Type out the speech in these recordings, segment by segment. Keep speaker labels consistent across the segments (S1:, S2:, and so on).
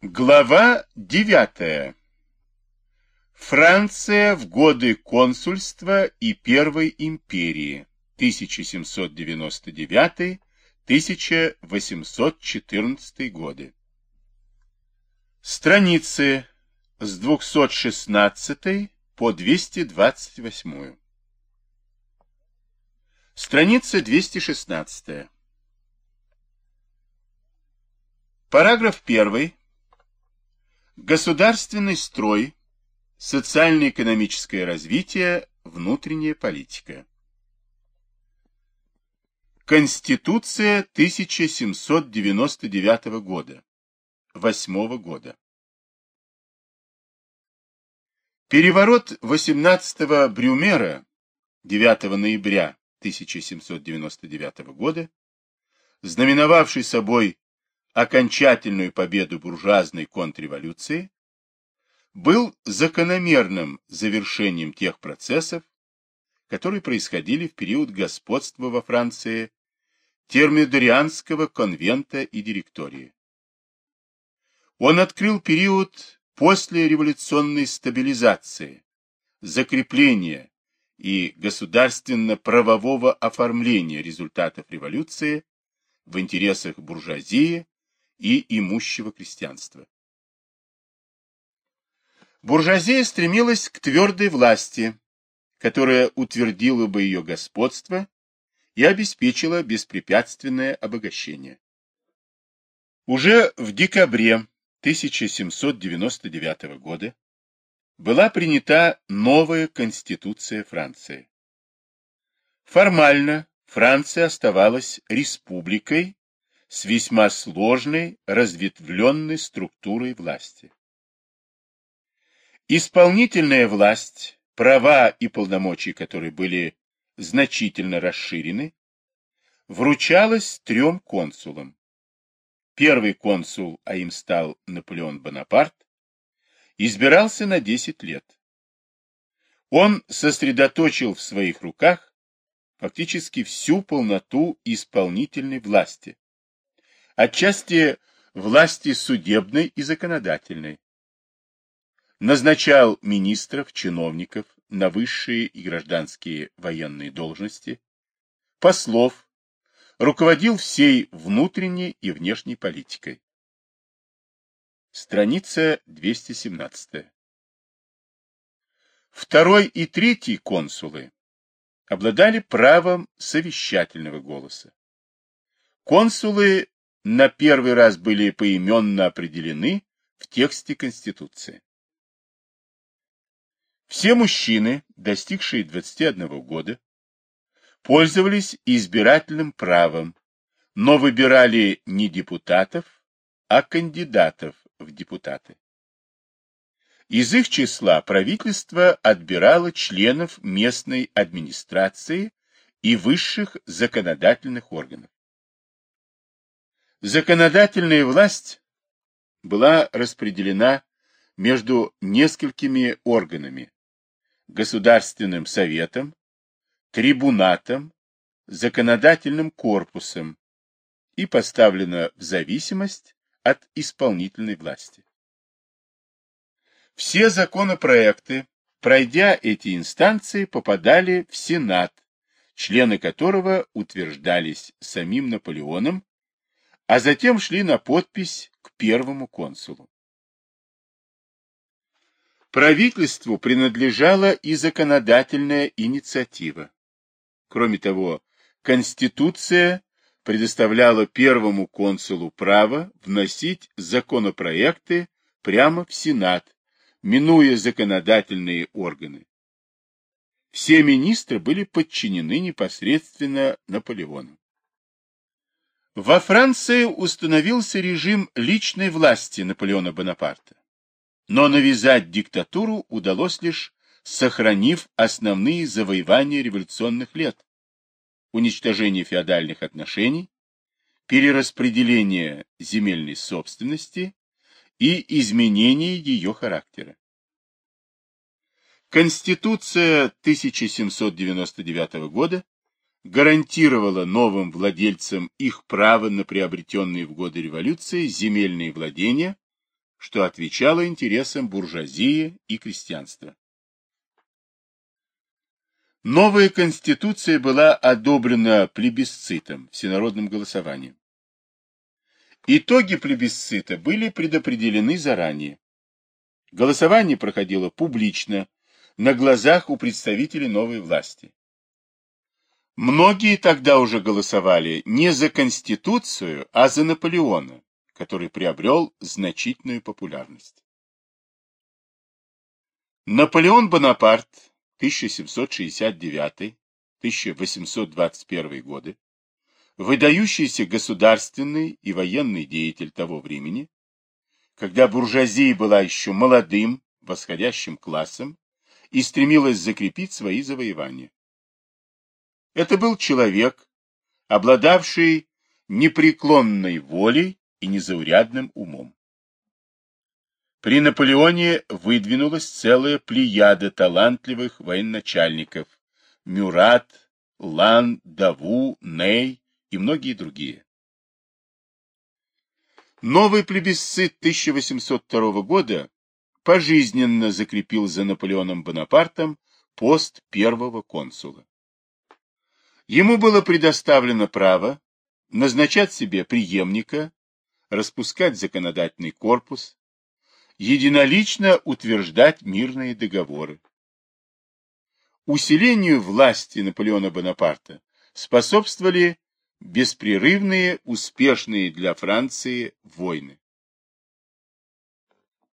S1: Глава 9. Франция в годы консульства и Первой империи 1799-1814 годы. Страницы с 216 по 228. Страница 216. Параграф 1. Государственный строй, социально-экономическое развитие, внутренняя политика. Конституция 1799 года, 8 года. Переворот 18 Брюмера 9 ноября 1799 года, знаменовавший собой окончательную победу буржуазной контрреволюции, был закономерным завершением тех процессов, которые происходили в период господства во Франции термидорианского конвента и директории. Он открыл период послереволюционной стабилизации, закрепления и государственно-правового оформления результатов революции в интересах буржуазии и имущего крестьянства. Буржуазия стремилась к твердой власти, которая утвердила бы ее господство и обеспечила беспрепятственное обогащение. Уже в декабре 1799 года была принята новая конституция Франции. Формально Франция оставалась республикой с весьма сложной, разветвленной структурой власти. Исполнительная власть, права и полномочия которой были значительно расширены, вручалась трем консулам. Первый консул, а им стал Наполеон Бонапарт, избирался на 10 лет. Он сосредоточил в своих руках фактически всю полноту исполнительной власти, отчасти власти судебной и законодательной. Назначал министров, чиновников на высшие и гражданские военные должности, послов, руководил всей внутренней и внешней политикой. Страница 217. Второй и третий консулы обладали правом совещательного голоса. Консулы на первый раз были поименно определены в тексте Конституции. Все мужчины, достигшие 21 года, пользовались избирательным правом, но выбирали не депутатов, а кандидатов в депутаты. Из их числа правительство отбирало членов местной администрации и высших законодательных органов. Законодательная власть была распределена между несколькими органами – Государственным советом, трибунатом, законодательным корпусом и поставлена в зависимость от исполнительной власти. Все законопроекты, пройдя эти инстанции, попадали в Сенат, члены которого утверждались самим Наполеоном а затем шли на подпись к первому консулу. Правительству принадлежала и законодательная инициатива. Кроме того, Конституция предоставляла первому консулу право вносить законопроекты прямо в Сенат, минуя законодательные органы. Все министры были подчинены непосредственно Наполеону. Во Франции установился режим личной власти Наполеона Бонапарта. Но навязать диктатуру удалось лишь сохранив основные завоевания революционных лет. Уничтожение феодальных отношений, перераспределение земельной собственности и изменение ее характера. Конституция 1799 года гарантировала новым владельцам их право на приобретенные в годы революции земельные владения, что отвечало интересам буржуазии и крестьянства. Новая конституция была одобрена плебисцитом, всенародным голосованием. Итоги плебисцита были предопределены заранее. Голосование проходило публично, на глазах у представителей новой власти. Многие тогда уже голосовали не за Конституцию, а за Наполеона, который приобрел значительную популярность. Наполеон Бонапарт 1769-1821 годы, выдающийся государственный и военный деятель того времени, когда буржуазия была еще молодым, восходящим классом и стремилась закрепить свои завоевания. Это был человек, обладавший непреклонной волей и незаурядным умом. При Наполеоне выдвинулась целая плеяда талантливых военачальников – Мюрат, Лан, Даву, Ней и многие другие. Новый плебисцит 1802 года пожизненно закрепил за Наполеоном Бонапартом пост первого консула. Ему было предоставлено право назначать себе преемника, распускать законодательный корпус, единолично утверждать мирные договоры. Усилению власти Наполеона Бонапарта способствовали беспрерывные, успешные для Франции войны.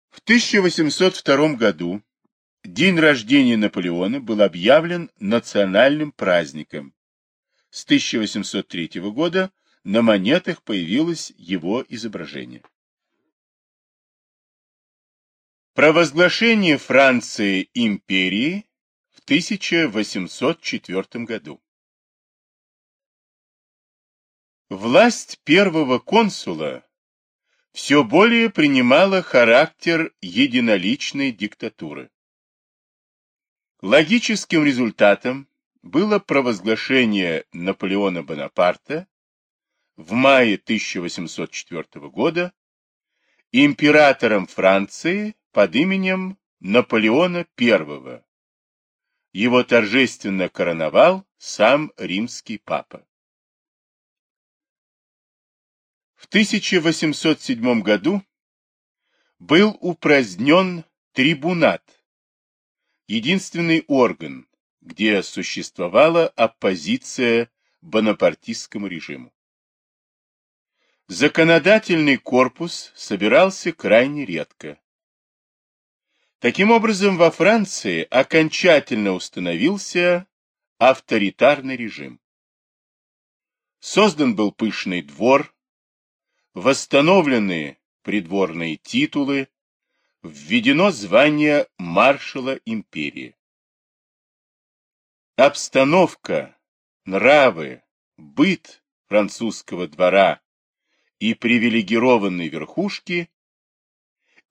S1: В 1802 году день рождения Наполеона был объявлен национальным праздником с 1803 года на монетах появилось его изображение. Провозглашение Франции империи в 1804 году. Власть первого консула все более принимала характер единоличной диктатуры. Логическим результатом было провозглашение Наполеона Бонапарта в мае 1804 года императором Франции под именем Наполеона I. Его торжественно короновал сам римский папа. В 1807 году был упразднен трибунат, единственный орган, где существовала оппозиция бонапартистскому режиму. Законодательный корпус собирался крайне редко. Таким образом, во Франции окончательно установился авторитарный режим. Создан был пышный двор, восстановлены придворные титулы, введено звание маршала империи. Обстановка, нравы, быт французского двора и привилегированной верхушки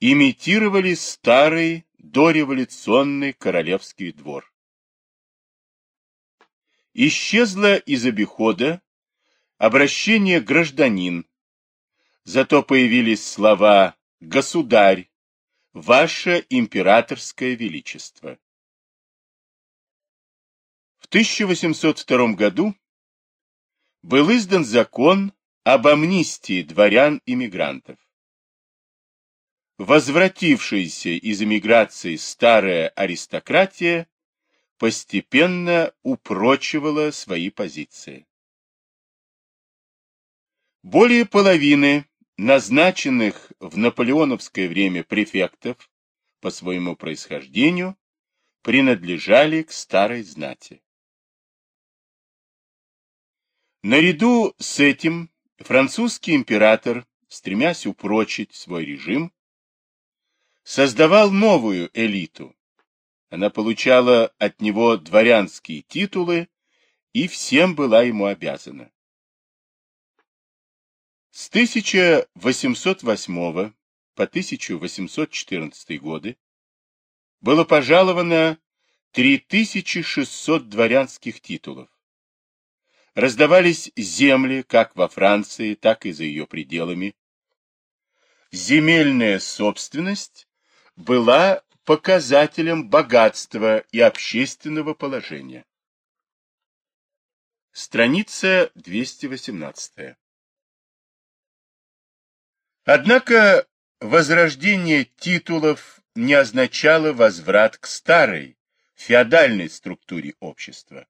S1: имитировали старый дореволюционный королевский двор. Исчезло из обихода обращение «гражданин», зато появились слова «государь», «ваше императорское величество». В 1802 году был издан закон об амнистии дворян-иммигрантов. Возвратившаяся из эмиграции старая аристократия постепенно упрочивала свои позиции. Более половины назначенных в наполеоновское время префектов по своему происхождению принадлежали к старой знати. Наряду с этим французский император, стремясь упрочить свой режим, создавал новую элиту. Она получала от него дворянские титулы и всем была ему обязана. С 1808 по 1814 годы было пожаловано 3600 дворянских титулов раздавались земли как во Франции, так и за ее пределами. земельная собственность была показателем богатства и общественного положения. Страница 218. Однако возрождение титулов не означало возврат к старой, феодальной структуре общества.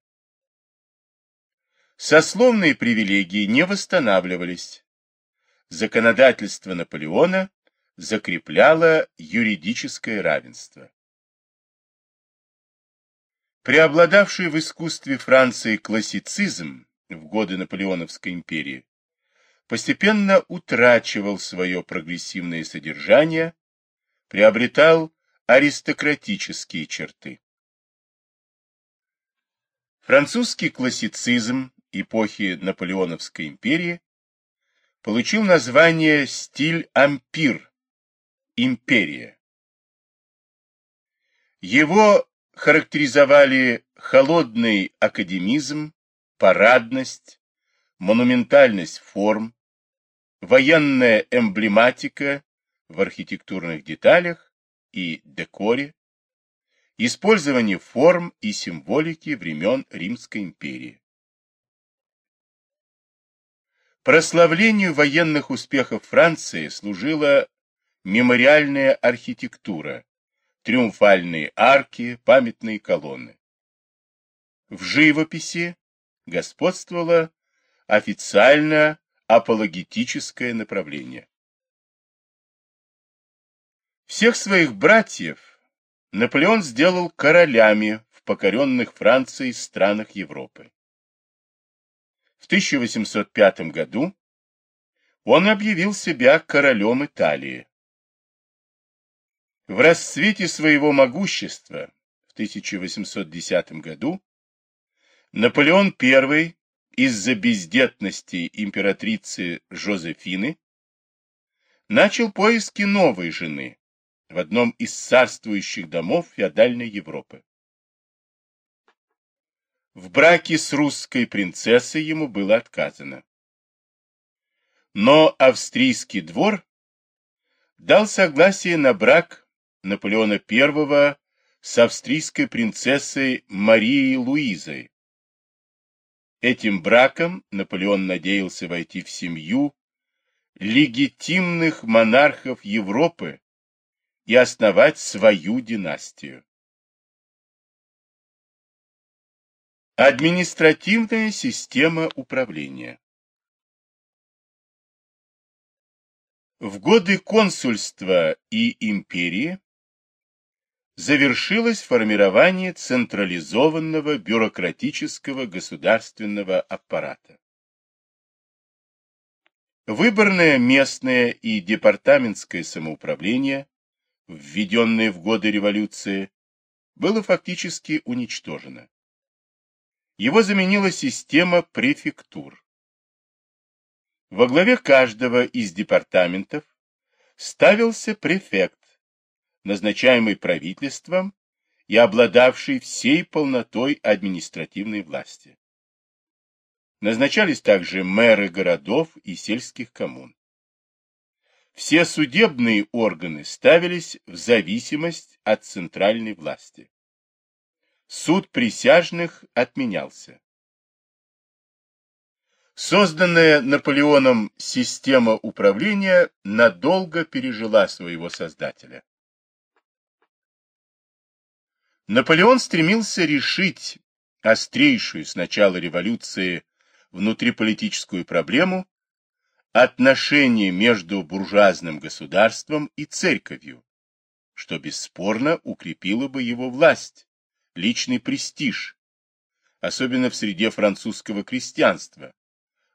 S1: Сословные привилегии не восстанавливались. Законодательство Наполеона закрепляло юридическое равенство. Преобладавший в искусстве Франции классицизм в годы Наполеоновской империи постепенно утрачивал свое прогрессивное содержание, приобретал аристократические черты. Французский классицизм эпохи Наполеоновской империи получил название стиль ампир, империя. Его характеризовали холодный академизм, парадность, монументальность форм, военная эмблематика в архитектурных деталях и декоре, использование форм и символики времен Римской империи. Прославлению военных успехов Франции служила мемориальная архитектура, триумфальные арки, памятные колонны. В живописи господствовало официально апологетическое направление. Всех своих братьев Наполеон сделал королями в покоренных Францией странах Европы. В 1805 году он объявил себя королем Италии. В расцвете своего могущества в 1810 году Наполеон I из-за бездетности императрицы Жозефины начал поиски новой жены в одном из царствующих домов феодальной Европы. В браке с русской принцессой ему было отказано. Но австрийский двор дал согласие на брак Наполеона I с австрийской принцессой Марией Луизой. Этим браком Наполеон надеялся войти в семью легитимных монархов Европы и основать свою династию. Административная система управления В годы консульства и империи завершилось формирование централизованного бюрократического государственного аппарата. Выборное местное и департаментское самоуправление, введенное в годы революции, было фактически уничтожено. Его заменила система префектур. Во главе каждого из департаментов ставился префект, назначаемый правительством и обладавший всей полнотой административной власти. Назначались также мэры городов и сельских коммун. Все судебные органы ставились в зависимость от центральной власти суд присяжных отменялся. Созданная Наполеоном система управления надолго пережила своего создателя. Наполеон стремился решить острейшую с начала революции внутриполитическую проблему отношения между буржуазным государством и церковью, что бесспорно укрепило бы его власть личный престиж, особенно в среде французского крестьянства,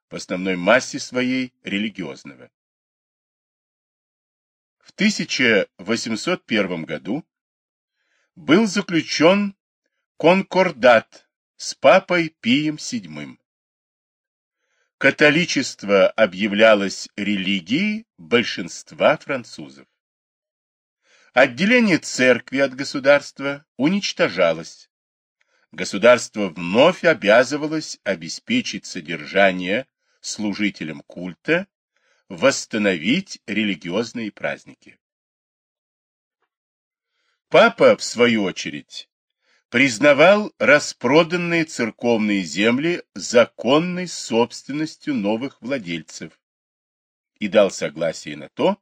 S1: в основной массе своей религиозного. В 1801 году был заключен конкордат с папой Пием VII. Католичество объявлялось религией большинства французов. Отделение церкви от государства уничтожалось. Государство вновь обязывалось обеспечить содержание служителям культа восстановить религиозные праздники. Папа, в свою очередь, признавал распроданные церковные земли законной собственностью новых владельцев и дал согласие на то,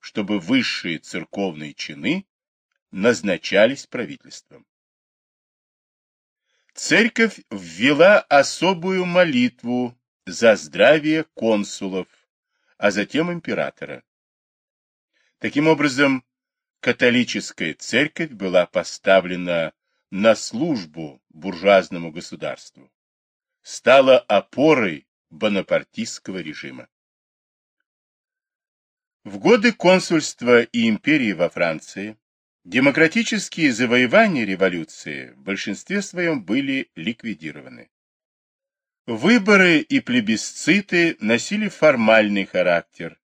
S1: чтобы высшие церковные чины назначались правительством. Церковь ввела особую молитву за здравие консулов, а затем императора. Таким образом, католическая церковь была поставлена на службу буржуазному государству, стала опорой бонапартистского режима. В годы консульства и империи во Франции демократические завоевания революции в большинстве своем были ликвидированы. Выборы и плебисциты носили формальный характер,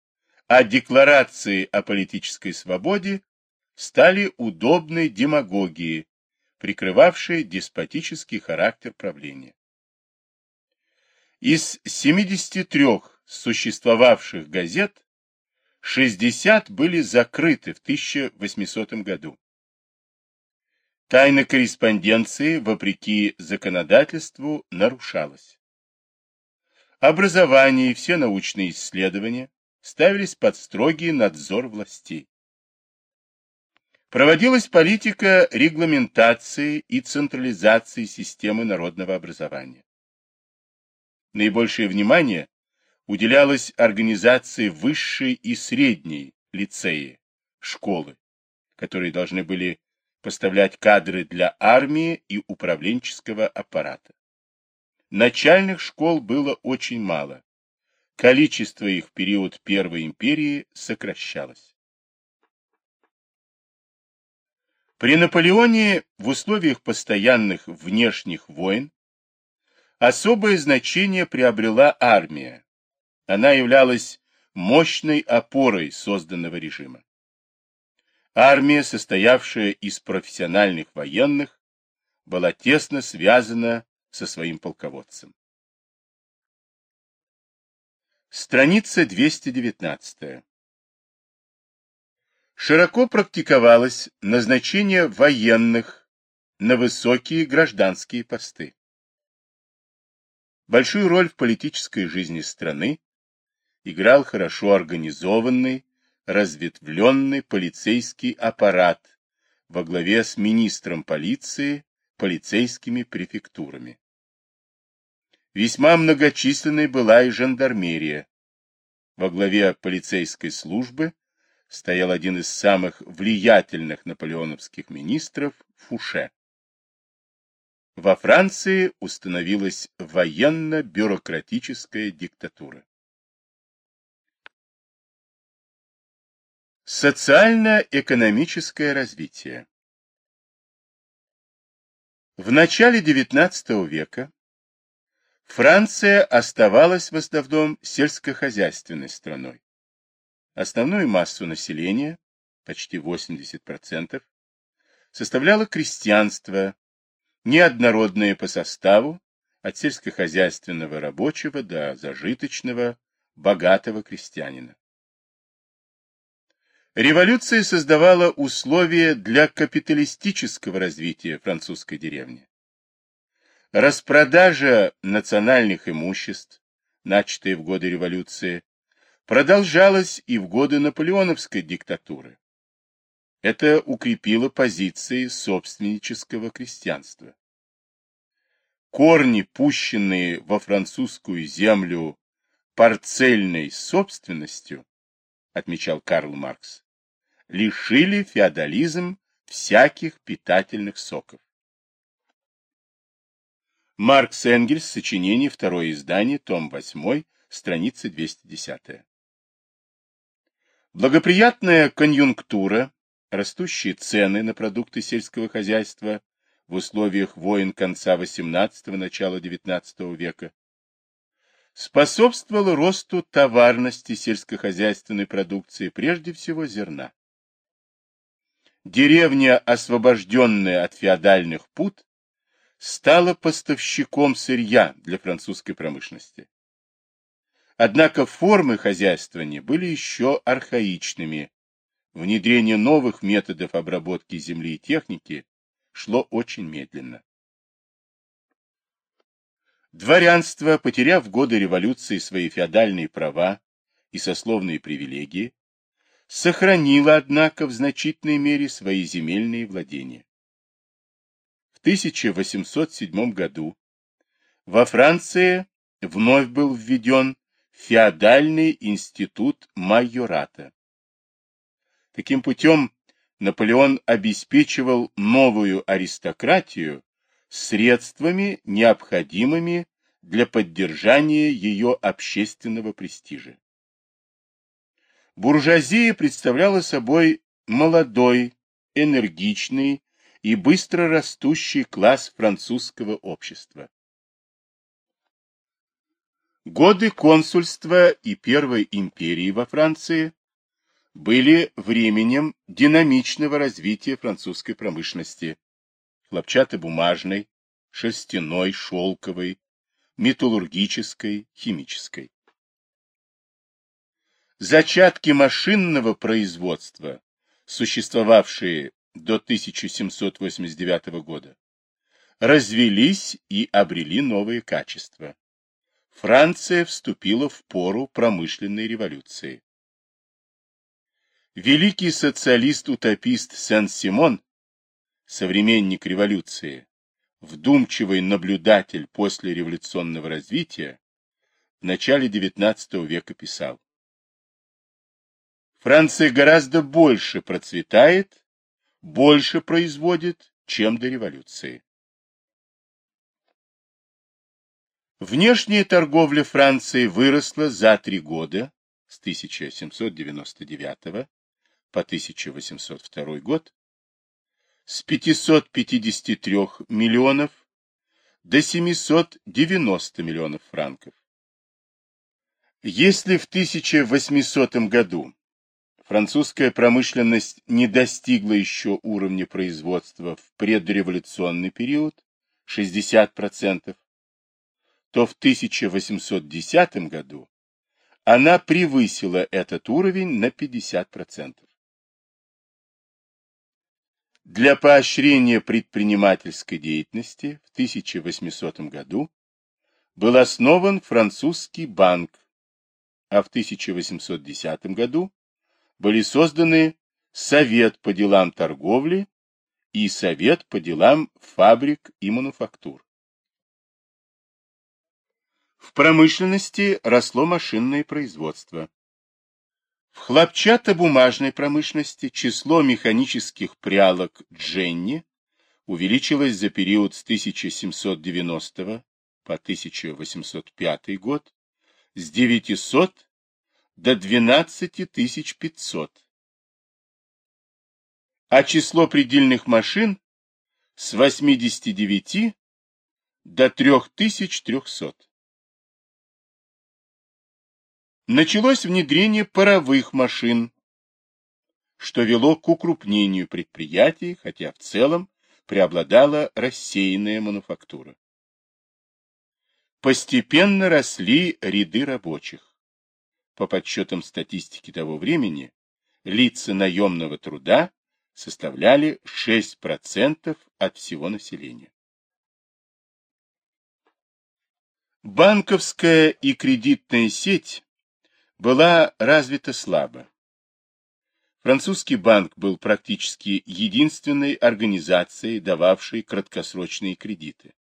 S1: а декларации о политической свободе стали удобной демагогией, прикрывавшей деспотический характер правления. Из 73 существовавших газет 60 были закрыты в 1800 году. Тайна корреспонденции, вопреки законодательству, нарушалась. Образование и все научные исследования ставились под строгий надзор властей. Проводилась политика регламентации и централизации системы народного образования. Наибольшее внимание уделялось организации высшей и средней лицеи, школы, которые должны были поставлять кадры для армии и управленческого аппарата. Начальных школ было очень мало. Количество их в период Первой империи сокращалось. При Наполеоне в условиях постоянных внешних войн особое значение приобрела армия, она являлась мощной опорой созданного режима. Армия, состоявшая из профессиональных военных, была тесно связана со своим полководцем. Страница 219. Широко практиковалось назначение военных на высокие гражданские посты. Большую роль в политической жизни страны играл хорошо организованный, разветвленный полицейский аппарат во главе с министром полиции, полицейскими префектурами. Весьма многочисленной была и жандармерия. Во главе полицейской службы стоял один из самых влиятельных наполеоновских министров Фуше. Во Франции установилась военно-бюрократическая диктатура. Социально-экономическое развитие В начале XIX века Франция оставалась в основном сельскохозяйственной страной. Основную массу населения, почти 80%, составляло крестьянство, неоднородное по составу, от сельскохозяйственного рабочего до зажиточного, богатого крестьянина. Революция создавала условия для капиталистического развития французской деревни. Распродажа национальных имуществ, начатая в годы революции, продолжалась и в годы наполеоновской диктатуры. Это укрепило позиции собственнического крестьянства. Корни, пущенные во французскую землю парцельной собственностью, отмечал Карл Маркс, лишили феодализм всяких питательных соков. Маркс Энгельс, сочинение, второе издание, том 8, страница 210. Благоприятная конъюнктура, растущие цены на продукты сельского хозяйства в условиях войн конца XVIII – начала XIX века способствовало росту товарности сельскохозяйственной продукции, прежде всего зерна. Деревня, освобожденная от феодальных пут, стала поставщиком сырья для французской промышленности. Однако формы хозяйствования были еще архаичными. Внедрение новых методов обработки земли и техники шло очень медленно. Дворянство, потеряв годы революции свои феодальные права и сословные привилегии, сохранило, однако, в значительной мере свои земельные владения. В 1807 году во Франции вновь был введен феодальный институт майората. Таким путем Наполеон обеспечивал новую аристократию средствами, необходимыми для поддержания ее общественного престижа. Буржуазия представляла собой молодой, энергичный и быстро растущий класс французского общества. Годы консульства и Первой империи во Франции были временем динамичного развития французской промышленности, хлопчатобумажной, шерстяной, шелковой, металлургической, химической. Зачатки машинного производства, существовавшие до 1789 года, развелись и обрели новые качества. Франция вступила в пору промышленной революции. Великий социалист-утопист Сен-Симон, современник революции, вдумчивый наблюдатель после революционного развития, в начале XIX века писал Франция гораздо больше процветает, больше производит, чем до революции. Внешняя торговля Франции выросла за три года с 1799 по 1802 год с 553 миллионов до 790 миллионов франков. Если в 1800 году французская промышленность не достигла еще уровня производства в предреволюционный период 60%, то в 1810 году она превысила этот уровень на 50%. Для поощрения предпринимательской деятельности в 1800 году был основан французский банк, а в 1810 году были созданы Совет по делам торговли и Совет по делам фабрик и мануфактур. В промышленности росло машинное производство. В хлопчатобумажной промышленности число механических прялок Дженни увеличилось за период с 1790 по 1805 год с 900 до 12 500, а число предельных машин с 89 до 3300. Началось внедрение паровых машин, что вело к укрупнению предприятий, хотя в целом преобладала рассеянная мануфактура. Постепенно росли ряды рабочих. По подсчетам статистики того времени, лица наемного труда составляли 6% от всего населения. Банковская и кредитная сеть была развита слабо. Французский банк был практически единственной организацией, дававшей краткосрочные кредиты.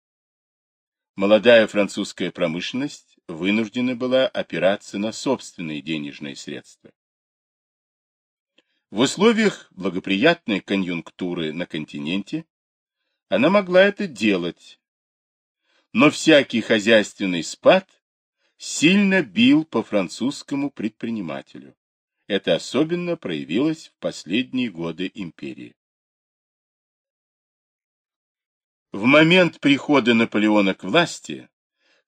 S1: Молодая французская промышленность вынуждена была опираться на собственные денежные средства. В условиях благоприятной конъюнктуры на континенте она могла это делать, но всякий хозяйственный спад сильно бил по французскому предпринимателю. Это особенно проявилось в последние годы империи. В момент прихода Наполеона к власти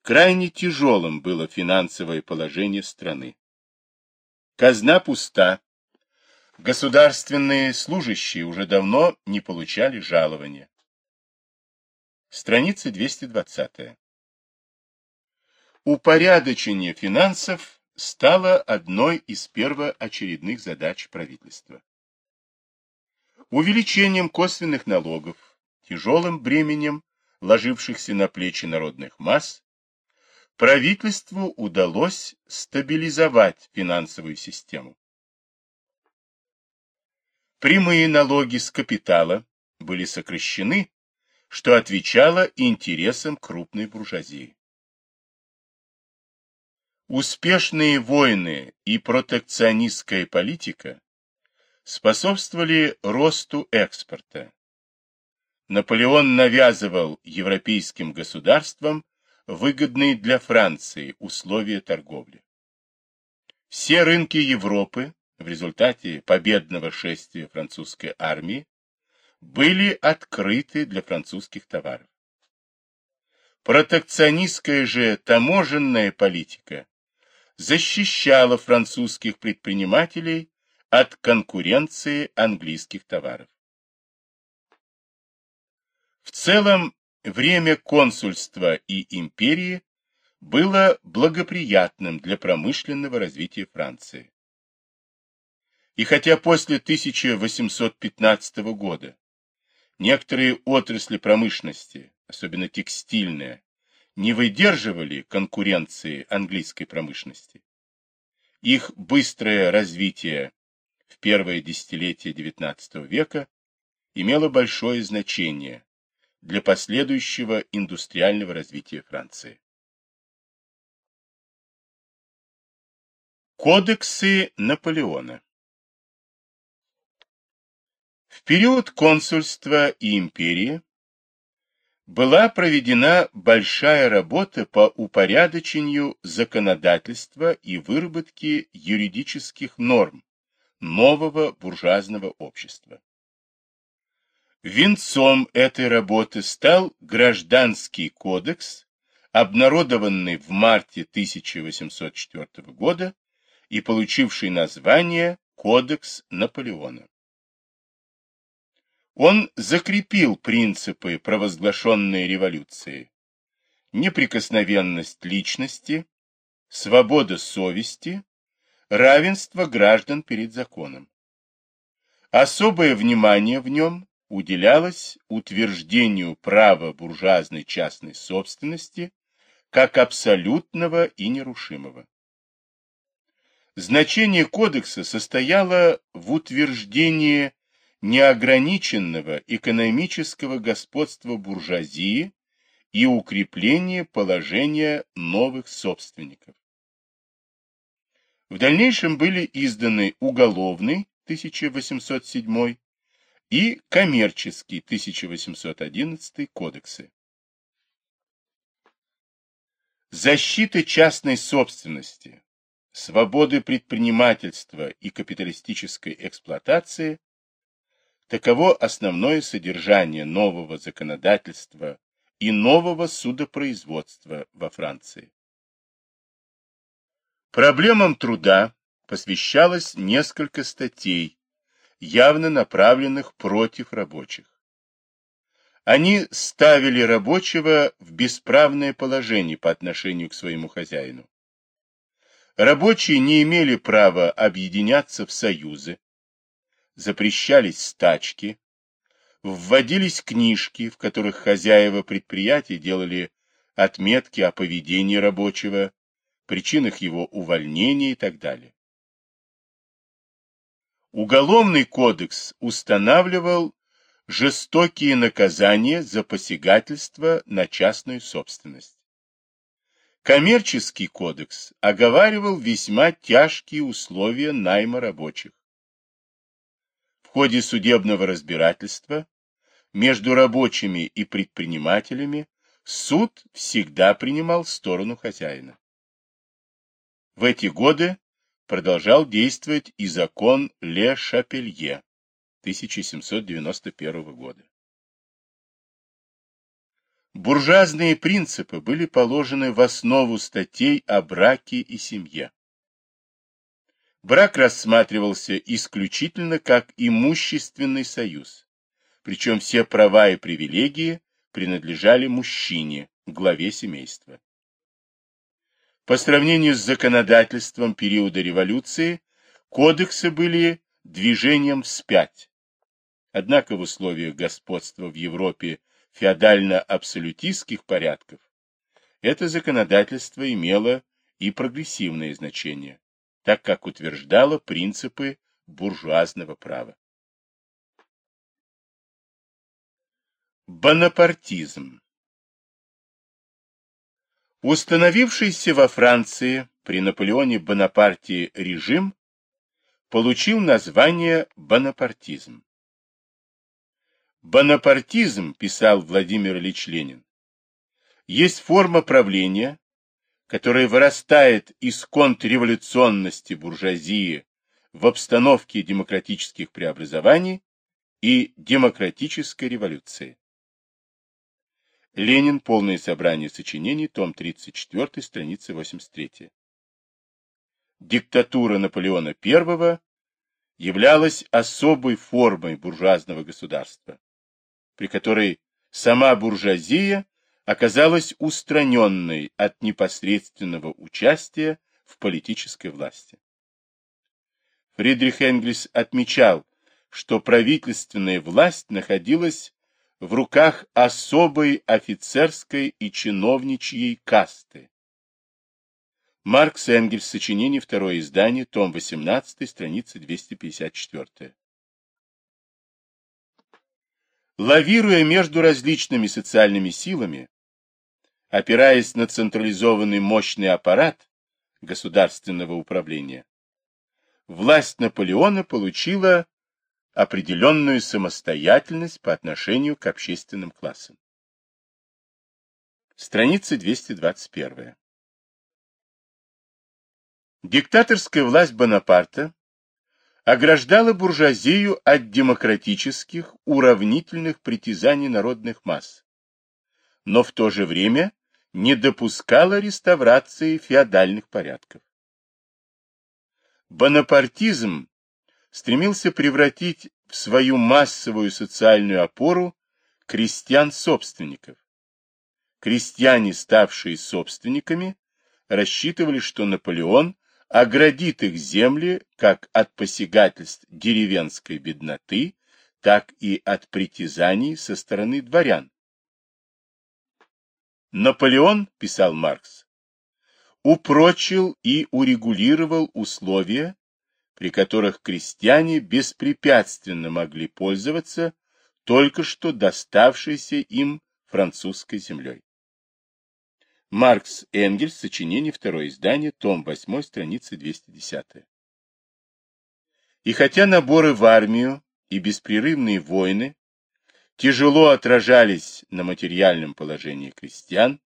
S1: крайне тяжелым было финансовое положение страны. Казна пуста, государственные служащие уже давно не получали жалования. Страница 220. Упорядочение финансов стала одной из первоочередных задач правительства. Увеличением косвенных налогов, тяжелым бременем, ложившихся на плечи народных масс, правительству удалось стабилизовать финансовую систему. Прямые налоги с капитала были сокращены, что отвечало интересам крупной буржуазии. Успешные войны и протекционистская политика способствовали росту экспорта. Наполеон навязывал европейским государствам выгодные для Франции условия торговли. Все рынки Европы в результате победного шествия французской армии были открыты для французских товаров. Протекционистская же таможенная политика защищала французских предпринимателей от конкуренции английских товаров. В целом, время консульства и империи было благоприятным для промышленного развития Франции. И хотя после 1815 года некоторые отрасли промышленности, особенно текстильная, не выдерживали конкуренции английской промышленности, их быстрое развитие в первое десятилетие XIX века имело большое значение для последующего индустриального развития Франции. Кодексы Наполеона В период консульства и империи была проведена большая работа по упорядочению законодательства и выработке юридических норм нового буржуазного общества. Венцом этой работы стал Гражданский кодекс, обнародованный в марте 1804 года и получивший название Кодекс Наполеона. Он закрепил принципы провозглашенной революции, неприкосновенность личности, свобода совести, равенство граждан перед законом. Особое внимание в нем уделялось утверждению права буржуазной частной собственности как абсолютного и нерушимого. Значение кодекса состояло в утверждении неограниченного экономического господства буржуазии и укреплении положения новых собственников. В дальнейшем были изданы уголовный 1807 и коммерческий 1811 кодексы. Защита частной собственности, свободы предпринимательства и капиталистической эксплуатации – таково основное содержание нового законодательства и нового судопроизводства во Франции. Проблемам труда посвящалось несколько статей, явно направленных против рабочих. Они ставили рабочего в бесправное положение по отношению к своему хозяину. Рабочие не имели права объединяться в союзы, запрещались стачки, вводились книжки, в которых хозяева предприятий делали отметки о поведении рабочего, причинах его увольнения и так далее. Уголовный кодекс устанавливал жестокие наказания за посягательство на частную собственность. Коммерческий кодекс оговаривал весьма тяжкие условия найма рабочих. В ходе судебного разбирательства между рабочими и предпринимателями суд всегда принимал сторону хозяина. В эти годы продолжал действовать и закон Ле Шапелье 1791 года. Буржуазные принципы были положены в основу статей о браке и семье. Брак рассматривался исключительно как имущественный союз, причем все права и привилегии принадлежали мужчине, главе семейства. По сравнению с законодательством периода революции, кодексы были движением вспять. Однако в условиях господства в Европе феодально-абсолютистских порядков это законодательство имело и прогрессивное значение, так как утверждало принципы буржуазного права. Бонапартизм Установившийся во Франции при Наполеоне Бонапарте режим получил название бонапартизм. Бонапартизм, писал Владимир Ильич Ленин, есть форма правления, которая вырастает из контрреволюционности буржуазии в обстановке демократических преобразований и демократической революции. Ленин. Полное собрание сочинений. Том 34. Страница 83. Диктатура Наполеона I являлась особой формой буржуазного государства, при которой сама буржуазия оказалась устраненной от непосредственного участия в политической власти. Фридрих Энгельс отмечал, что правительственная власть находилась в руках особой офицерской и чиновничьей касты. Маркс Энгельс, сочинение, второе издание, том 18, страница 254. Лавируя между различными социальными силами, опираясь на централизованный мощный аппарат государственного управления, власть Наполеона получила определенную самостоятельность по отношению к общественным классам. Страница 221. Диктаторская власть Бонапарта ограждала буржуазию от демократических, уравнительных притязаний народных масс, но в то же время не допускала реставрации феодальных порядков. Бонапартизм стремился превратить в свою массовую социальную опору крестьян-собственников. Крестьяне, ставшие собственниками, рассчитывали, что Наполеон оградит их земли как от посягательств деревенской бедноты, так и от притязаний со стороны дворян. Наполеон, писал Маркс, упрочил и урегулировал условия, при которых крестьяне беспрепятственно могли пользоваться только что доставшейся им французской землей. Маркс Энгельс, сочинение, второе издание, том 8, страница 210. И хотя наборы в армию и беспрерывные войны тяжело отражались на материальном положении крестьян,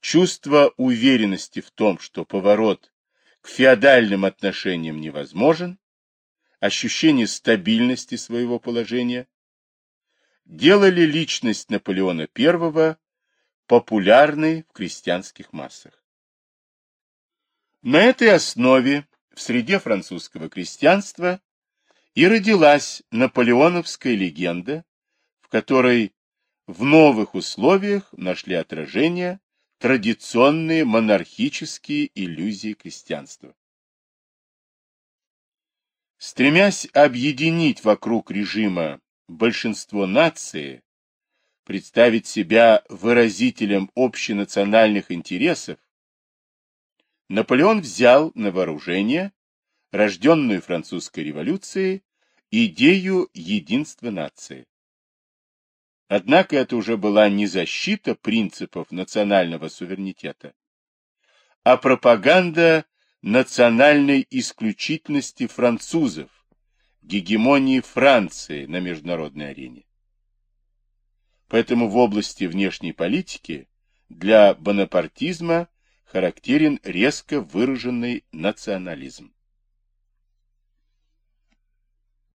S1: чувство уверенности в том, что поворот к феодальным отношениям невозможен, ощущение стабильности своего положения, делали личность Наполеона I популярной в крестьянских массах. На этой основе в среде французского крестьянства и родилась наполеоновская легенда, в которой в новых условиях нашли отражение традиционные монархические иллюзии крестьянства. Стремясь объединить вокруг режима большинство нации, представить себя выразителем общенациональных интересов, Наполеон взял на вооружение рожденную французской революцией идею единства нации. Однако это уже была не защита принципов национального суверенитета, а пропаганда национальной исключительности французов, гегемонии Франции на международной арене. Поэтому в области внешней политики для бонапартизма характерен резко выраженный национализм.